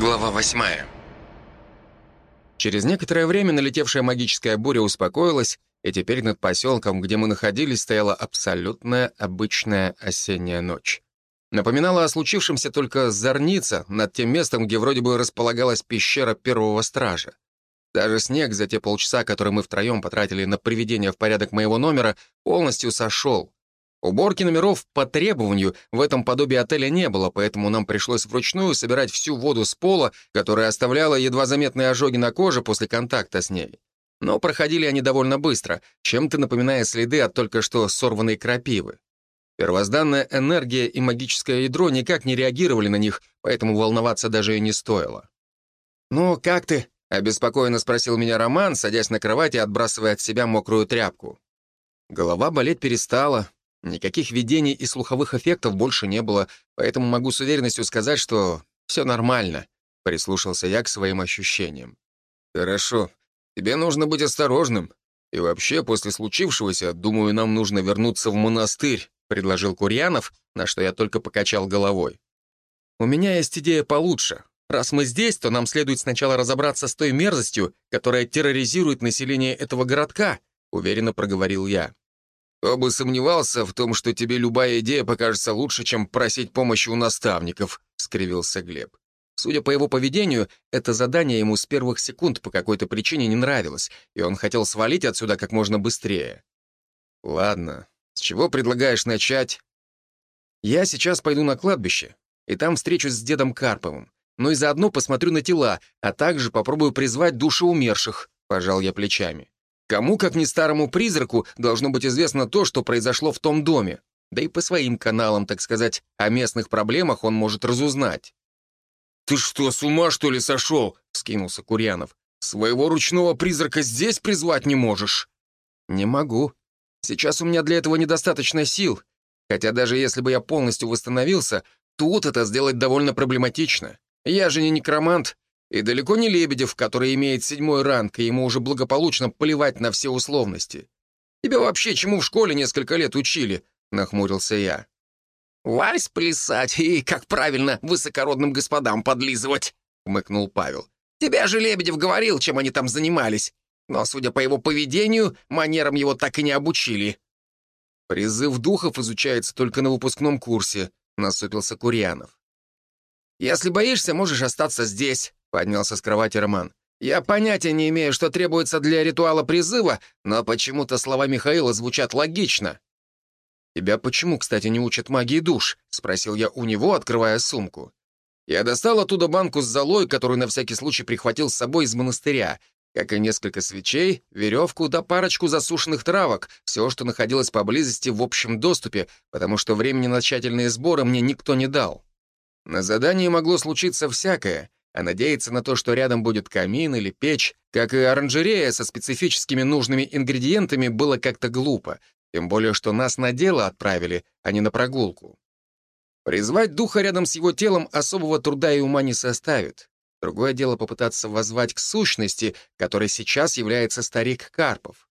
Глава восьмая. Через некоторое время налетевшая магическая буря успокоилась, и теперь над поселком, где мы находились, стояла абсолютная обычная осенняя ночь. Напоминала о случившемся только зорница над тем местом, где вроде бы располагалась пещера первого стража. Даже снег за те полчаса, которые мы втроем потратили на приведение в порядок моего номера, полностью сошел. Уборки номеров по требованию в этом подобии отеля не было, поэтому нам пришлось вручную собирать всю воду с пола, которая оставляла едва заметные ожоги на коже после контакта с ней. Но проходили они довольно быстро, чем-то напоминая следы от только что сорванной крапивы. Первозданная энергия и магическое ядро никак не реагировали на них, поэтому волноваться даже и не стоило. «Ну, как ты?» — обеспокоенно спросил меня Роман, садясь на кровать и отбрасывая от себя мокрую тряпку. Голова болеть перестала, Никаких видений и слуховых эффектов больше не было, поэтому могу с уверенностью сказать, что все нормально», — прислушался я к своим ощущениям. «Хорошо. Тебе нужно быть осторожным. И вообще, после случившегося, думаю, нам нужно вернуться в монастырь», — предложил Курьянов, на что я только покачал головой. «У меня есть идея получше. Раз мы здесь, то нам следует сначала разобраться с той мерзостью, которая терроризирует население этого городка», — уверенно проговорил я. «Кто бы сомневался в том, что тебе любая идея покажется лучше, чем просить помощи у наставников», — скривился Глеб. Судя по его поведению, это задание ему с первых секунд по какой-то причине не нравилось, и он хотел свалить отсюда как можно быстрее. «Ладно, с чего предлагаешь начать?» «Я сейчас пойду на кладбище, и там встречусь с дедом Карповым, но и заодно посмотрю на тела, а также попробую призвать души умерших», — пожал я плечами. Кому, как ни старому призраку, должно быть известно то, что произошло в том доме. Да и по своим каналам, так сказать, о местных проблемах он может разузнать. «Ты что, с ума, что ли, сошел?» — скинулся Курьянов. «Своего ручного призрака здесь призвать не можешь?» «Не могу. Сейчас у меня для этого недостаточно сил. Хотя даже если бы я полностью восстановился, тут это сделать довольно проблематично. Я же не некромант, и далеко не Лебедев, который имеет седьмой ранг, и ему уже благополучно плевать на все условности. Тебя вообще чему в школе несколько лет учили?» — нахмурился я. «Вальс плясать и, как правильно, высокородным господам подлизывать», — хмыкнул Павел. «Тебя же Лебедев говорил, чем они там занимались. Но, судя по его поведению, манерам его так и не обучили». «Призыв духов изучается только на выпускном курсе», — насупился Курьянов. «Если боишься, можешь остаться здесь. — поднялся с кровати Роман. «Я понятия не имею, что требуется для ритуала призыва, но почему-то слова Михаила звучат логично». «Тебя почему, кстати, не учат магии душ?» — спросил я у него, открывая сумку. Я достал оттуда банку с золой, которую на всякий случай прихватил с собой из монастыря, как и несколько свечей, веревку да парочку засушенных травок, все, что находилось поблизости в общем доступе, потому что времени на тщательные сборы мне никто не дал. На задании могло случиться всякое — а надеяться на то, что рядом будет камин или печь, как и оранжерея со специфическими нужными ингредиентами, было как-то глупо, тем более что нас на дело отправили, а не на прогулку. Призвать духа рядом с его телом особого труда и ума не составит. Другое дело попытаться воззвать к сущности, которой сейчас является старик Карпов.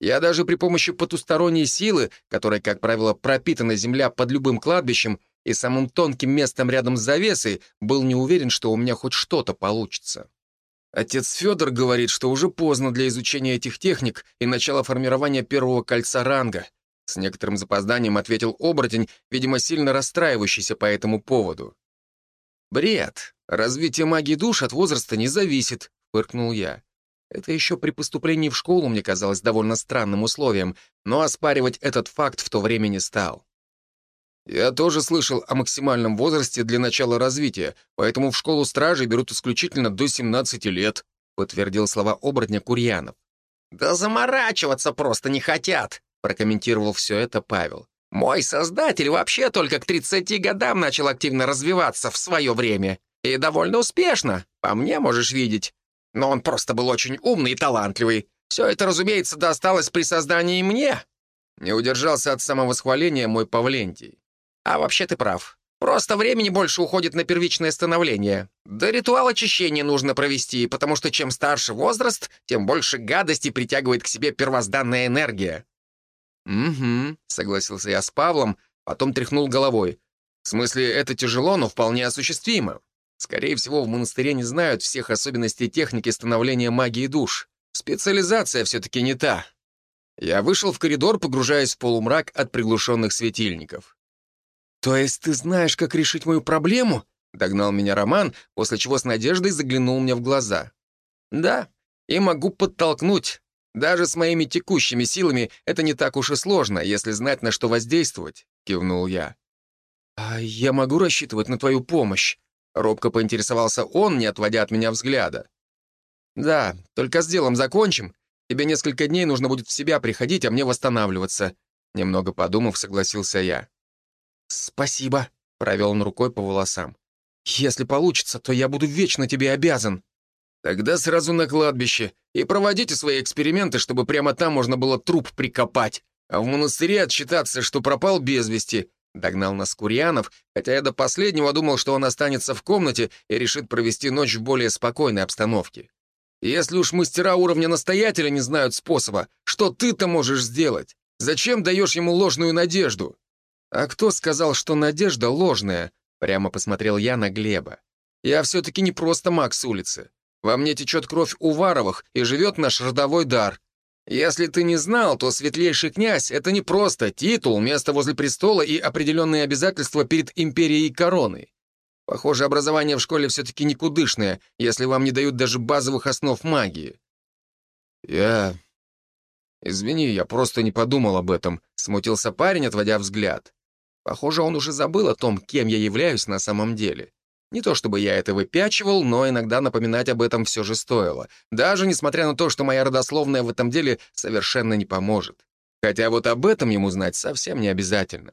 Я даже при помощи потусторонней силы, которой, как правило, пропитана земля под любым кладбищем, и самым тонким местом рядом с завесой был не уверен, что у меня хоть что-то получится. Отец Федор говорит, что уже поздно для изучения этих техник и начала формирования первого кольца ранга. С некоторым запозданием ответил оборотень, видимо, сильно расстраивающийся по этому поводу. «Бред. Развитие магии душ от возраста не зависит», — фыркнул я. Это еще при поступлении в школу мне казалось довольно странным условием, но оспаривать этот факт в то время не стал. Я тоже слышал о максимальном возрасте для начала развития, поэтому в школу стражей берут исключительно до 17 лет», подтвердил слова оборотня Курьянов. «Да заморачиваться просто не хотят», прокомментировал все это Павел. «Мой создатель вообще только к 30 годам начал активно развиваться в свое время. И довольно успешно, по мне можешь видеть. Но он просто был очень умный и талантливый. Все это, разумеется, досталось при создании мне». Не удержался от самовосхваления мой Павлентий. А вообще ты прав. Просто времени больше уходит на первичное становление. Да ритуал очищения нужно провести, потому что чем старше возраст, тем больше гадости притягивает к себе первозданная энергия». «Угу», — согласился я с Павлом, потом тряхнул головой. «В смысле, это тяжело, но вполне осуществимо. Скорее всего, в монастыре не знают всех особенностей техники становления магии душ. Специализация все-таки не та. Я вышел в коридор, погружаясь в полумрак от приглушенных светильников. «То есть ты знаешь, как решить мою проблему?» — догнал меня Роман, после чего с надеждой заглянул мне в глаза. «Да, и могу подтолкнуть. Даже с моими текущими силами это не так уж и сложно, если знать, на что воздействовать», — кивнул я. «А я могу рассчитывать на твою помощь?» Робко поинтересовался он, не отводя от меня взгляда. «Да, только с делом закончим. Тебе несколько дней нужно будет в себя приходить, а мне восстанавливаться». Немного подумав, согласился я. «Спасибо», — провел он рукой по волосам. «Если получится, то я буду вечно тебе обязан». «Тогда сразу на кладбище и проводите свои эксперименты, чтобы прямо там можно было труп прикопать, а в монастыре отчитаться, что пропал без вести», Догнал нас Курьянов, хотя я до последнего думал, что он останется в комнате и решит провести ночь в более спокойной обстановке. Если уж мастера уровня настоятеля не знают способа, что ты-то можешь сделать? Зачем даешь ему ложную надежду? А кто сказал, что надежда ложная? Прямо посмотрел я на Глеба. Я все-таки не просто маг с улицы. Во мне течет кровь Уваровых, и живет наш родовой дар. Если ты не знал, то светлейший князь — это не просто титул, место возле престола и определенные обязательства перед империей и короной. Похоже, образование в школе все-таки никудышное, если вам не дают даже базовых основ магии. Я... Извини, я просто не подумал об этом, смутился парень, отводя взгляд. Похоже, он уже забыл о том, кем я являюсь на самом деле. Не то чтобы я это выпячивал, но иногда напоминать об этом все же стоило. Даже несмотря на то, что моя родословная в этом деле совершенно не поможет. Хотя вот об этом ему знать совсем не обязательно.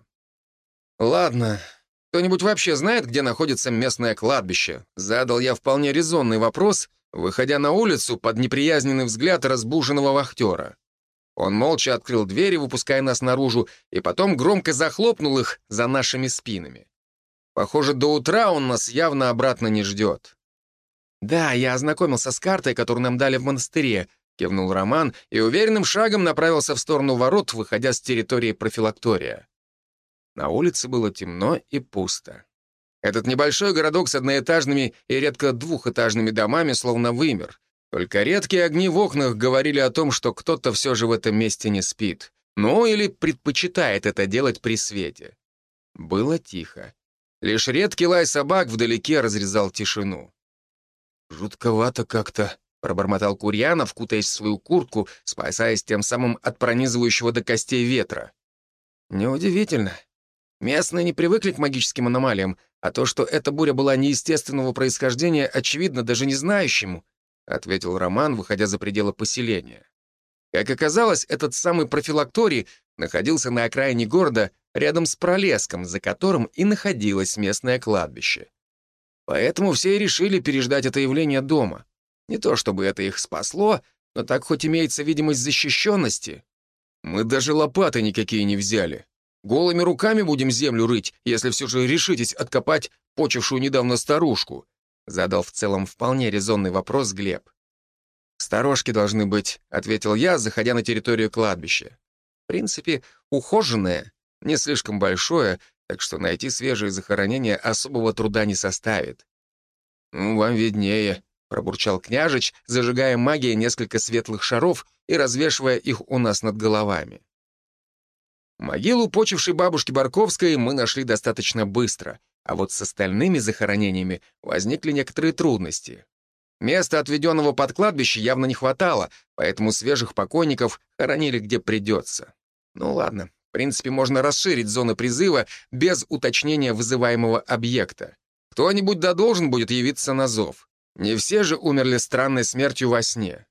Ладно, кто-нибудь вообще знает, где находится местное кладбище? Задал я вполне резонный вопрос, выходя на улицу под неприязненный взгляд разбуженного вахтера. Он молча открыл двери, выпуская нас наружу, и потом громко захлопнул их за нашими спинами. Похоже, до утра он нас явно обратно не ждет. «Да, я ознакомился с картой, которую нам дали в монастыре», — кивнул Роман и уверенным шагом направился в сторону ворот, выходя с территории профилактория. На улице было темно и пусто. Этот небольшой городок с одноэтажными и редко двухэтажными домами словно вымер. Только редкие огни в окнах говорили о том, что кто-то все же в этом месте не спит. Ну, или предпочитает это делать при свете. Было тихо. Лишь редкий лай собак вдалеке разрезал тишину. «Жутковато как-то», — пробормотал Курьянов, кутаясь в свою куртку, спасаясь тем самым от пронизывающего до костей ветра. «Неудивительно. Местные не привыкли к магическим аномалиям, а то, что эта буря была неестественного происхождения, очевидно даже не знающему», — ответил Роман, выходя за пределы поселения. Как оказалось, этот самый профилакторий находился на окраине города рядом с пролеском, за которым и находилось местное кладбище. Поэтому все и решили переждать это явление дома. Не то чтобы это их спасло, но так хоть имеется видимость защищенности. Мы даже лопаты никакие не взяли. Голыми руками будем землю рыть, если все же решитесь откопать почившую недавно старушку», задал в целом вполне резонный вопрос Глеб. «Сторожки должны быть», — ответил я, заходя на территорию кладбища. В принципе, ухоженное, не слишком большое, так что найти свежие захоронения особого труда не составит. «Ну, вам виднее», — пробурчал княжич, зажигая магией несколько светлых шаров и развешивая их у нас над головами. Могилу почившей бабушки Барковской мы нашли достаточно быстро, а вот с остальными захоронениями возникли некоторые трудности. Места, отведенного под кладбище, явно не хватало, поэтому свежих покойников хоронили где придется. Ну ладно, в принципе, можно расширить зоны призыва без уточнения вызываемого объекта. Кто-нибудь да должен будет явиться на зов. Не все же умерли странной смертью во сне.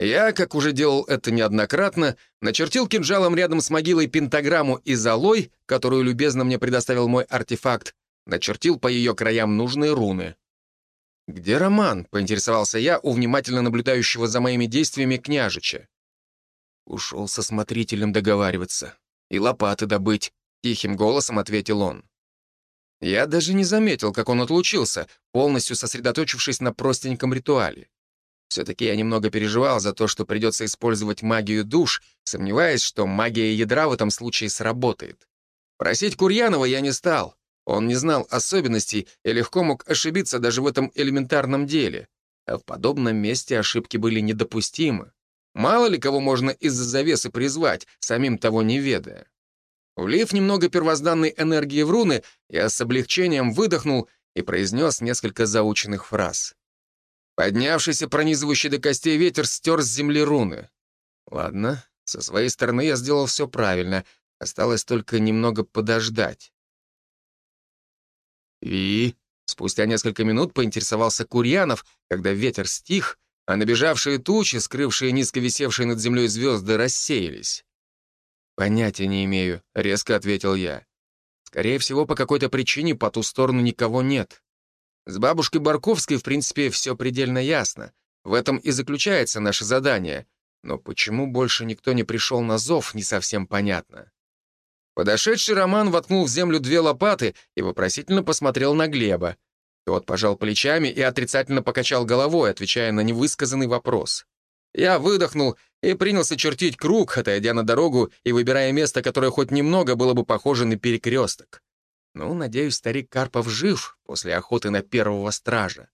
Я, как уже делал это неоднократно, начертил кинжалом рядом с могилой пентаграмму из алой, которую любезно мне предоставил мой артефакт, начертил по ее краям нужные руны. «Где Роман?» — поинтересовался я у внимательно наблюдающего за моими действиями княжича. Ушел со смотрителем договариваться. И лопаты добыть, — тихим голосом ответил он. Я даже не заметил, как он отлучился, полностью сосредоточившись на простеньком ритуале. Все-таки я немного переживал за то, что придется использовать магию душ, сомневаясь, что магия ядра в этом случае сработает. Просить Курьянова я не стал. Он не знал особенностей и легко мог ошибиться даже в этом элементарном деле. А в подобном месте ошибки были недопустимы. Мало ли кого можно из-за завесы призвать, самим того не ведая. Влив немного первозданной энергии в руны, я с облегчением выдохнул и произнес несколько заученных фраз. Поднявшийся, пронизывающий до костей ветер стер с земли руны. Ладно, со своей стороны я сделал все правильно, осталось только немного подождать. И спустя несколько минут поинтересовался Курьянов, когда ветер стих, а набежавшие тучи, скрывшие низко висевшие над землей звезды, рассеялись. «Понятия не имею», — резко ответил я. «Скорее всего, по какой-то причине по ту сторону никого нет. С бабушкой Барковской, в принципе, все предельно ясно. В этом и заключается наше задание. Но почему больше никто не пришел на зов, не совсем понятно». Подошедший Роман воткнул в землю две лопаты и вопросительно посмотрел на Глеба. Тот пожал плечами и отрицательно покачал головой, отвечая на невысказанный вопрос. Я выдохнул и принялся чертить круг, отойдя на дорогу и выбирая место, которое хоть немного было бы похоже на перекресток. Ну, надеюсь, старик Карпов жив после охоты на первого стража.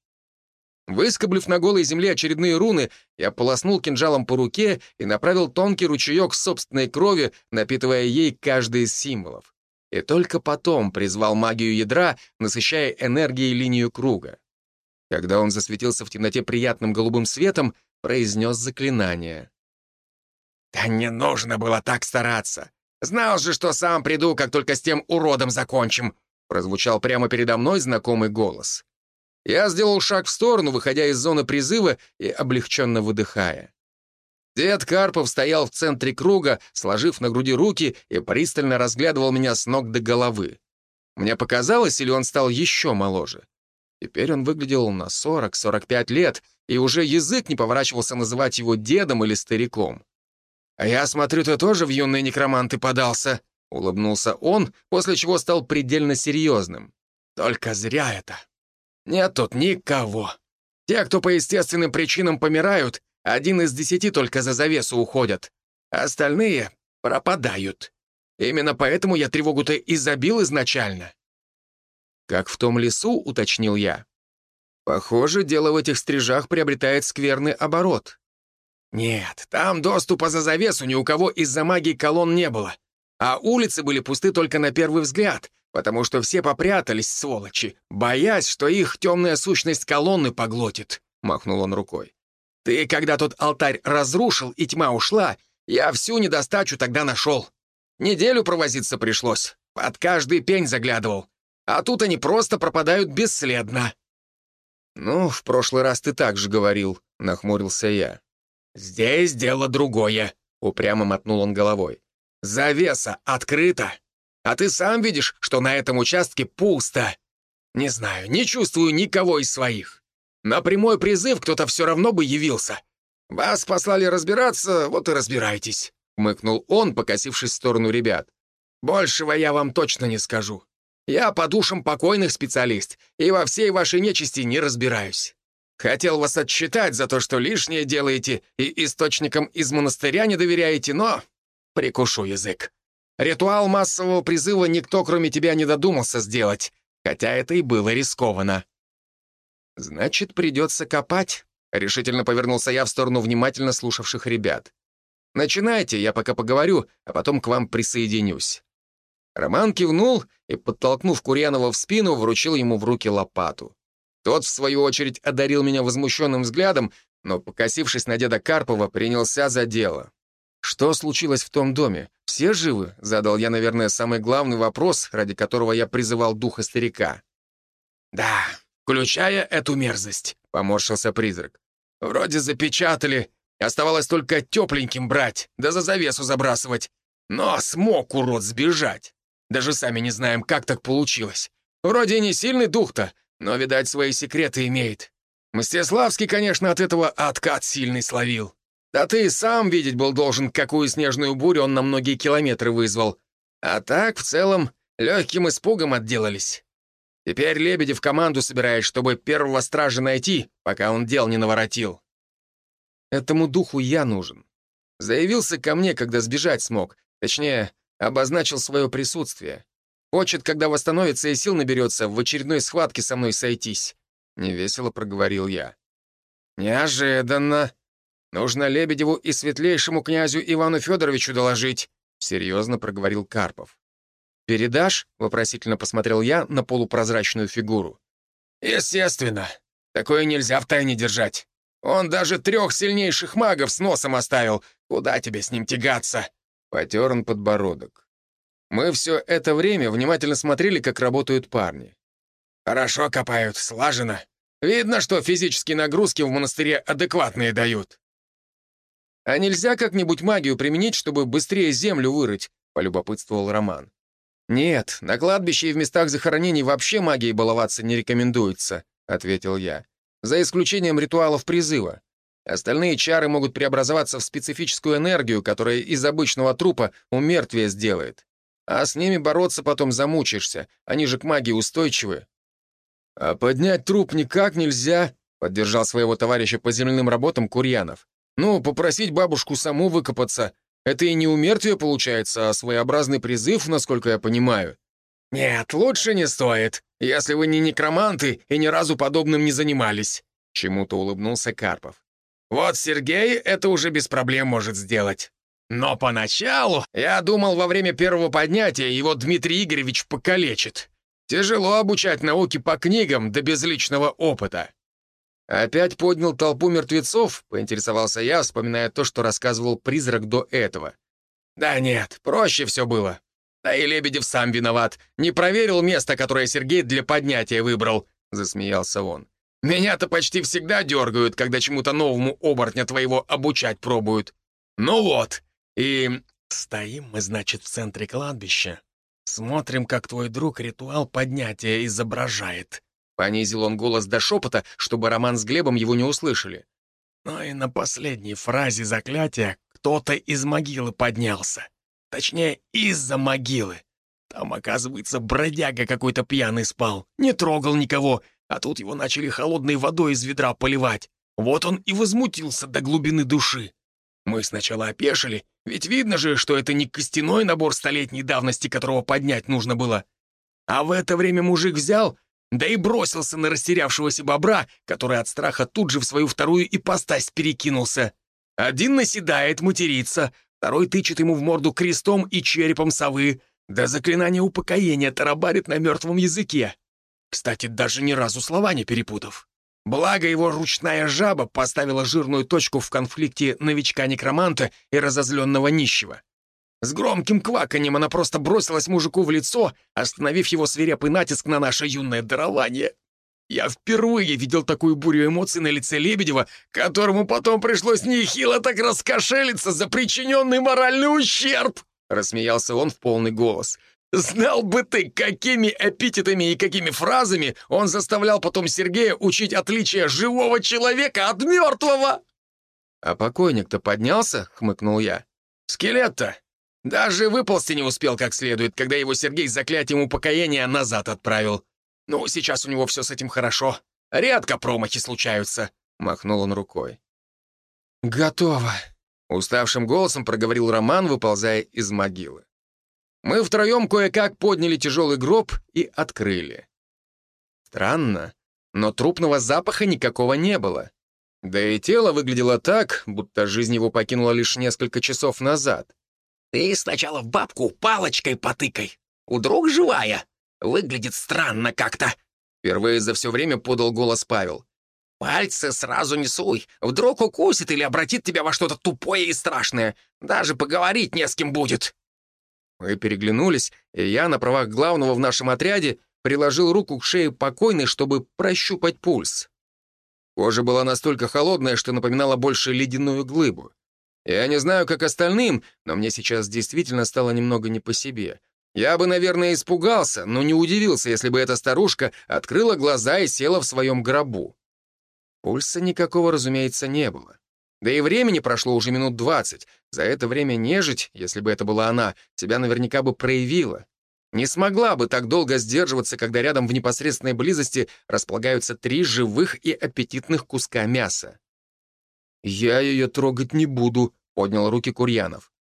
Выскоблив на голой земле очередные руны, я полоснул кинжалом по руке и направил тонкий ручеек собственной крови, напитывая ей каждый из символов. И только потом призвал магию ядра, насыщая энергией линию круга. Когда он засветился в темноте приятным голубым светом, произнес заклинание. «Да не нужно было так стараться. Знал же, что сам приду, как только с тем уродом закончим», прозвучал прямо передо мной знакомый голос. Я сделал шаг в сторону, выходя из зоны призыва и облегченно выдыхая. Дед Карпов стоял в центре круга, сложив на груди руки и пристально разглядывал меня с ног до головы. Мне показалось, или он стал еще моложе? Теперь он выглядел на 40-45 лет, и уже язык не поворачивался называть его дедом или стариком. «А я смотрю, ты тоже в юные некроманты подался», — улыбнулся он, после чего стал предельно серьезным. «Только зря это. Нет тут никого. Те, кто по естественным причинам помирают, один из десяти только за завесу уходят. Остальные пропадают. Именно поэтому я тревогу-то и забил изначально. «Как в том лесу», — уточнил я. «Похоже, дело в этих стрижах приобретает скверный оборот». «Нет, там доступа за завесу ни у кого из-за магии колонн не было. А улицы были пусты только на первый взгляд, потому что все попрятались, сволочи, боясь, что их темная сущность колонны поглотит», — махнул он рукой. «Ты, когда тот алтарь разрушил и тьма ушла, я всю недостачу тогда нашел. Неделю провозиться пришлось, под каждый пень заглядывал. А тут они просто пропадают бесследно». «Ну, в прошлый раз ты так же говорил», — нахмурился я. «Здесь дело другое», — упрямо мотнул он головой. «Завеса открыта, а ты сам видишь, что на этом участке пусто. Не знаю, не чувствую никого из своих. На прямой призыв кто-то все равно бы явился. Вас послали разбираться, вот и разбирайтесь», — мыкнул он, покосившись в сторону ребят. «Большего я вам точно не скажу. Я по душам покойных специалист и во всей вашей нечисти не разбираюсь. Хотел вас отчитать за то, что лишнее делаете и источникам из монастыря не доверяете, но прикушу язык. Ритуал массового призыва никто, кроме тебя, не додумался сделать, хотя это и было рискованно. «Значит, придется копать», — решительно повернулся я в сторону внимательно слушавших ребят. «Начинайте, я пока поговорю, а потом к вам присоединюсь». Роман кивнул и, подтолкнув Курьянова в спину, вручил ему в руки лопату. Тот, в свою очередь, одарил меня возмущенным взглядом, но, покосившись на деда Карпова, принялся за дело. «Что случилось в том доме? Все живы?» — задал я, наверное, самый главный вопрос, ради которого я призывал духа старика. «Да, включая эту мерзость», — поморщился призрак. «Вроде запечатали, оставалось только тепленьким брать, да за завесу забрасывать. Но смог урод сбежать. Даже сами не знаем, как так получилось. Вроде не сильный дух-то, но, видать, свои секреты имеет. Мстиславский, конечно, от этого откат сильный словил. Да ты сам видеть был должен, какую снежную бурю он на многие километры вызвал. А так, в целом, легким испугом отделались. Теперь Лебедев команду собирает, чтобы первого стража найти, пока он дел не наворотил. Этому духу я нужен. Заявился ко мне, когда сбежать смог. Точнее, обозначил свое присутствие. Хочет, когда восстановится и сил наберется, в очередной схватке со мной сойтись», — невесело проговорил я. «Неожиданно. Нужно Лебедеву и светлейшему князю Ивану Федоровичу доложить», — серьезно проговорил Карпов. «Передашь?» — вопросительно посмотрел я на полупрозрачную фигуру. «Естественно. Такое нельзя в тайне держать. Он даже трех сильнейших магов с носом оставил. Куда тебе с ним тягаться?» Потер он подбородок. Мы все это время внимательно смотрели, как работают парни. «Хорошо копают, слаженно. Видно, что физические нагрузки в монастыре адекватные дают». «А нельзя как-нибудь магию применить, чтобы быстрее землю вырыть?» — полюбопытствовал Роман. «Нет, на кладбище и в местах захоронений вообще магией баловаться не рекомендуется», — ответил я. «За исключением ритуалов призыва. Остальные чары могут преобразоваться в специфическую энергию, которая из обычного трупа умертвие сделает. А с ними бороться потом замучишься, они же к магии устойчивы». «А поднять труп никак нельзя», — поддержал своего товарища по земляным работам Курьянов. «Ну, попросить бабушку саму выкопаться. Это и не умертвие получается, а своеобразный призыв, насколько я понимаю». «Нет, лучше не стоит, если вы не некроманты и ни разу подобным не занимались», — чему-то улыбнулся Карпов. Вот Сергей это уже без проблем может сделать. Но поначалу я думал, во время первого поднятия его Дмитрий Игоревич покалечит. Тяжело обучать науке по книгам до безличного опыта. Опять поднял толпу мертвецов, поинтересовался я, вспоминая то, что рассказывал призрак до этого. Да нет, проще все было. Да и Лебедев сам виноват. Не проверил место, которое Сергей для поднятия выбрал, засмеялся он. Меня-то почти всегда дергают, когда чему-то новому оборотня твоего обучать пробуют. Ну вот, и стоим мы, значит, в центре кладбища. Смотрим, как твой друг ритуал поднятия изображает. Понизил он голос до шепота, чтобы Роман с Глебом его не услышали. Ну и на последней фразе заклятия кто-то из могилы поднялся. Точнее, из-за могилы. Там, оказывается, бродяга какой-то пьяный спал. Не трогал никого, а тут его начали холодной водой из ведра поливать. Вот он и возмутился до глубины души. Мы сначала опешили, ведь видно же, что это не костяной набор столетней давности, которого поднять нужно было. А в это время мужик взял, да и бросился на растерявшегося бобра, который от страха тут же в свою вторую ипостась перекинулся. Один наседает, матерится, второй тычет ему в морду крестом и черепом совы, да заклинание упокоения тарабарит на мертвом языке. Кстати, даже ни разу слова не перепутав. Благо его ручная жаба поставила жирную точку в конфликте новичка-некроманта и разозленного нищего. С громким кваканьем она просто бросилась мужику в лицо, остановив его свирепый натиск на наше юное дарование. Я впервые видел такую бурю эмоций на лице Лебедева, которому потом пришлось нехило так раскошелиться за причиненный моральный ущерб. Рассмеялся он в полный голос. Знал бы ты, какими эпитетами и какими фразами он заставлял потом Сергея учить отличие живого человека от мертвого!» «А покойник-то поднялся?» — хмыкнул я. «Скелет-то! Даже выползти не успел как следует, когда его Сергей с заклятием упокоения назад отправил. Ну, сейчас у него все с этим хорошо. Редко промахи случаются», — махнул он рукой. «Готово», — уставшим голосом проговорил Роман, выползая из могилы. Мы втроем кое-как подняли тяжелый гроб и открыли. Странно, но трупного запаха никакого не было. Да и тело выглядело так, будто жизнь его покинула лишь несколько часов назад. «Ты сначала в бабку палочкой потыкай. Вдруг живая. Выглядит странно как-то». Впервые за все время подал голос Павел. «Пальцы сразу не суй. Вдруг укусит или обратит тебя во что-то тупое и страшное. Даже поговорить не с кем будет». Мы переглянулись, и я на правах главного в нашем отряде приложил руку к шее покойной, чтобы прощупать пульс. Кожа была настолько холодная, что напоминала больше ледяную глыбу. Я не знаю, как остальным, но мне сейчас действительно стало немного не по себе. Я бы, наверное, испугался, но не удивился, если бы эта старушка открыла глаза и села в своем гробу. Пульса никакого, разумеется, не было. Да и времени прошло уже минут двадцать. За это время нежить, если бы это была она, себя наверняка бы проявила. Не смогла бы так долго сдерживаться, когда рядом в непосредственной близости располагаются три живых и аппетитных куска мяса. «Я ее трогать не буду», — поднял руки Курьянов.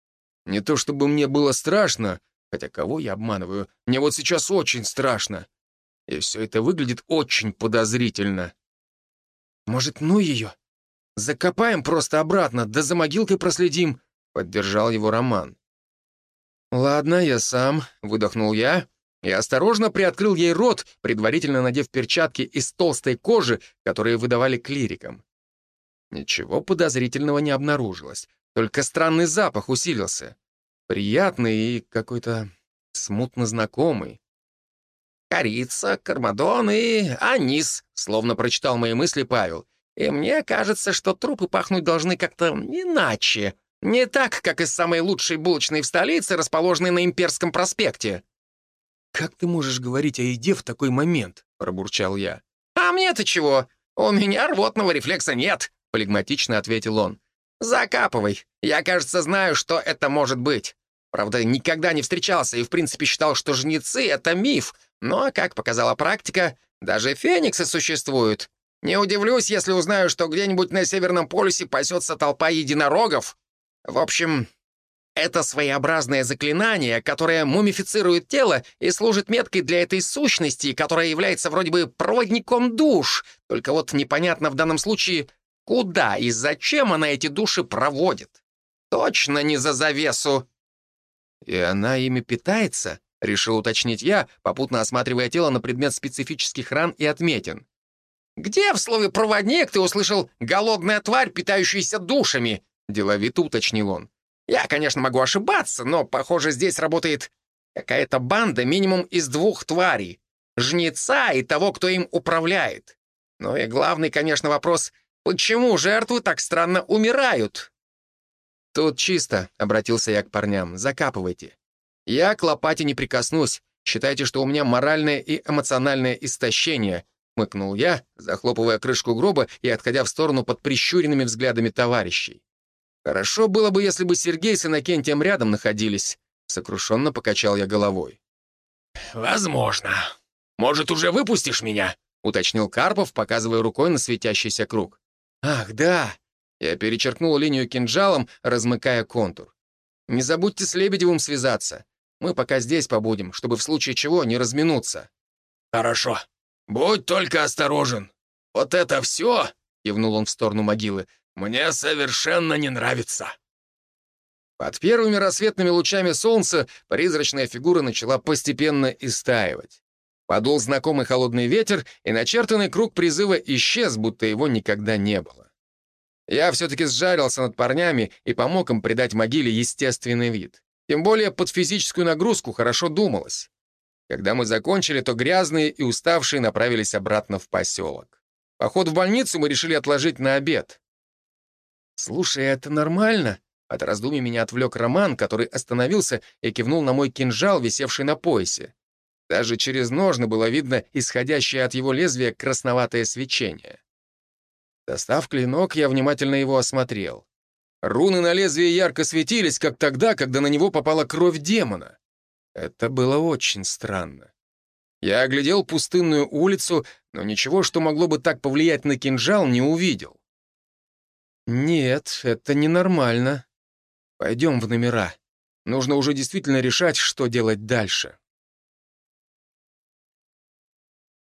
«Не то чтобы мне было страшно, Хотя кого я обманываю? Мне вот сейчас очень страшно. И все это выглядит очень подозрительно. Может, ну ее? Закопаем просто обратно, да за могилкой проследим, поддержал его Роман. «Ладно, я сам», — выдохнул я и осторожно приоткрыл ей рот, предварительно надев перчатки из толстой кожи, которые выдавали клирикам. Ничего подозрительного не обнаружилось, только странный запах усилился. Приятный и какой-то смутно знакомый. «Корица, кармадон и анис», — словно прочитал мои мысли Павел. «И мне кажется, что трупы пахнуть должны как-то иначе. Не так, как из самой лучшей булочной в столице, расположенной на Имперском проспекте». «Как ты можешь говорить о еде в такой момент?» — пробурчал я. «А мне-то чего? У меня рвотного рефлекса нет», — флегматично ответил он. «Закапывай. Я, кажется, знаю, что это может быть. Правда, никогда не встречался и, в принципе, считал, что жнецы — это миф. Но, как показала практика, даже фениксы существуют. Не удивлюсь, если узнаю, что где-нибудь на Северном полюсе пасется толпа единорогов. В общем, это своеобразное заклинание, которое мумифицирует тело и служит меткой для этой сущности, которая является вроде бы проводником душ. Только вот непонятно в данном случае, куда и зачем она эти души проводит. Точно не за завесу. «И она ими питается?» — решил уточнить я, попутно осматривая тело на предмет специфических ран и отметин. «Где в слове «проводник» ты услышал «голодная тварь, питающаяся душами»?» — деловито уточнил он. «Я, конечно, могу ошибаться, но, похоже, здесь работает какая-то банда минимум из двух тварей. Жнеца и того, кто им управляет. Ну и главный, конечно, вопрос — почему жертвы так странно умирают?» «Тут чисто», — обратился я к парням, — «закапывайте. Я к лопате не прикоснусь. Считайте, что у меня моральное и эмоциональное истощение», — мыкнул я, захлопывая крышку гроба и отходя в сторону под прищуренными взглядами товарищей. «Хорошо было бы, если бы Сергей с Иннокентием рядом находились», — сокрушенно покачал я головой. «Возможно. Может, уже выпустишь меня?» — уточнил Карпов, показывая рукой на светящийся круг. «Ах, да!» Я перечеркнул линию кинжалом, размыкая контур. «Не забудьте с Лебедевым связаться. Мы пока здесь побудем, чтобы в случае чего не разминуться». «Хорошо. Будь только осторожен. Вот это все, — кивнул он в сторону могилы, — мне совершенно не нравится». Под первыми рассветными лучами солнца призрачная фигура начала постепенно истаивать. Подул знакомый холодный ветер, и начертанный круг призыва исчез, будто его никогда не было. Я все-таки сжарился над парнями и помог им придать могиле естественный вид. Тем более под физическую нагрузку хорошо думалось. Когда мы закончили, то грязные и уставшие направились обратно в поселок. Поход в больницу мы решили отложить на обед. «Слушай, это нормально?» От раздумий меня отвлек Роман, который остановился и кивнул на мой кинжал, висевший на поясе. Даже через ножны было видно исходящее от его лезвия красноватое свечение. Достав клинок, я внимательно его осмотрел. Руны на лезвии ярко светились, как тогда, когда на него попала кровь демона. Это было очень странно. Я оглядел пустынную улицу, но ничего, что могло бы так повлиять на кинжал, не увидел. Нет, это ненормально. Пойдем в номера. Нужно уже действительно решать, что делать дальше.